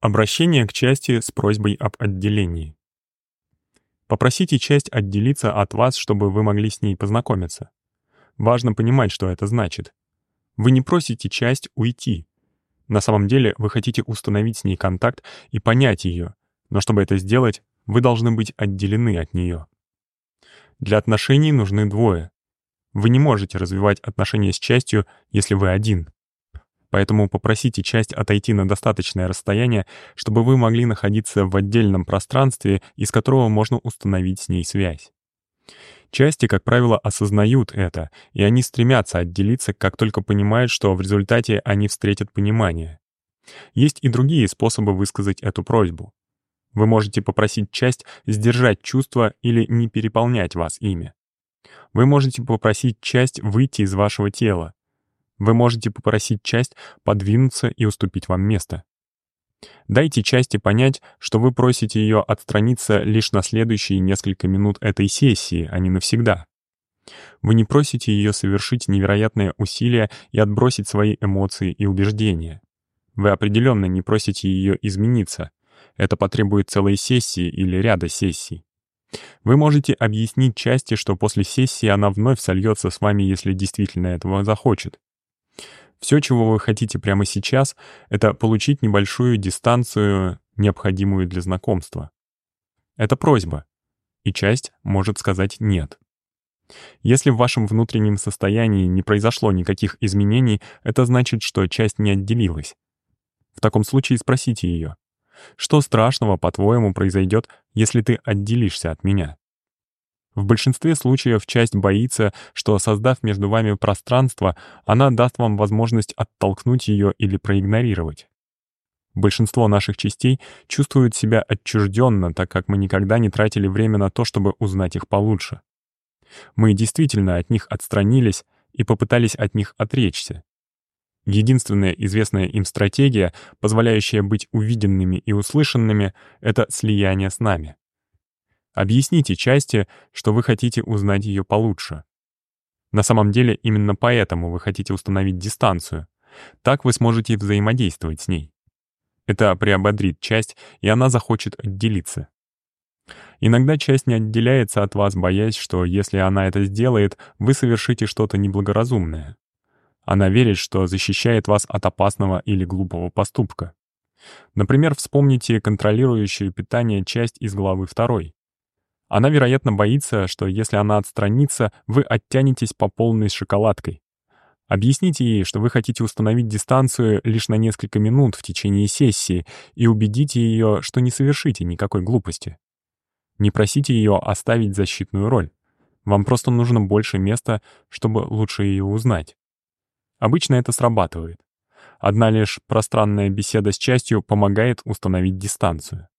Обращение к части с просьбой об отделении. Попросите часть отделиться от вас, чтобы вы могли с ней познакомиться. Важно понимать, что это значит. Вы не просите часть уйти. На самом деле вы хотите установить с ней контакт и понять ее, но чтобы это сделать, вы должны быть отделены от нее. Для отношений нужны двое. Вы не можете развивать отношения с частью, если вы один. Поэтому попросите часть отойти на достаточное расстояние, чтобы вы могли находиться в отдельном пространстве, из которого можно установить с ней связь. Части, как правило, осознают это, и они стремятся отделиться, как только понимают, что в результате они встретят понимание. Есть и другие способы высказать эту просьбу. Вы можете попросить часть сдержать чувства или не переполнять вас ими. Вы можете попросить часть выйти из вашего тела, вы можете попросить часть подвинуться и уступить вам место. Дайте части понять, что вы просите ее отстраниться лишь на следующие несколько минут этой сессии, а не навсегда. Вы не просите ее совершить невероятные усилия и отбросить свои эмоции и убеждения. Вы определенно не просите ее измениться. Это потребует целой сессии или ряда сессий. Вы можете объяснить части, что после сессии она вновь сольется с вами, если действительно этого захочет. Все, чего вы хотите прямо сейчас, это получить небольшую дистанцию, необходимую для знакомства. Это просьба, и часть может сказать «нет». Если в вашем внутреннем состоянии не произошло никаких изменений, это значит, что часть не отделилась. В таком случае спросите ее, что страшного, по-твоему, произойдет, если ты отделишься от меня? В большинстве случаев часть боится, что, создав между вами пространство, она даст вам возможность оттолкнуть ее или проигнорировать. Большинство наших частей чувствуют себя отчужденно, так как мы никогда не тратили время на то, чтобы узнать их получше. Мы действительно от них отстранились и попытались от них отречься. Единственная известная им стратегия, позволяющая быть увиденными и услышанными, — это слияние с нами. Объясните части, что вы хотите узнать ее получше. На самом деле именно поэтому вы хотите установить дистанцию. Так вы сможете взаимодействовать с ней. Это приободрит часть, и она захочет отделиться. Иногда часть не отделяется от вас, боясь, что если она это сделает, вы совершите что-то неблагоразумное. Она верит, что защищает вас от опасного или глупого поступка. Например, вспомните контролирующую питание часть из главы 2. Она, вероятно, боится, что если она отстранится, вы оттянетесь по полной шоколадкой. Объясните ей, что вы хотите установить дистанцию лишь на несколько минут в течение сессии и убедите ее, что не совершите никакой глупости. Не просите ее оставить защитную роль. Вам просто нужно больше места, чтобы лучше ее узнать. Обычно это срабатывает. Одна лишь пространная беседа с частью помогает установить дистанцию.